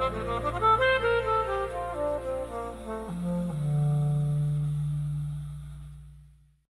Uh-huh.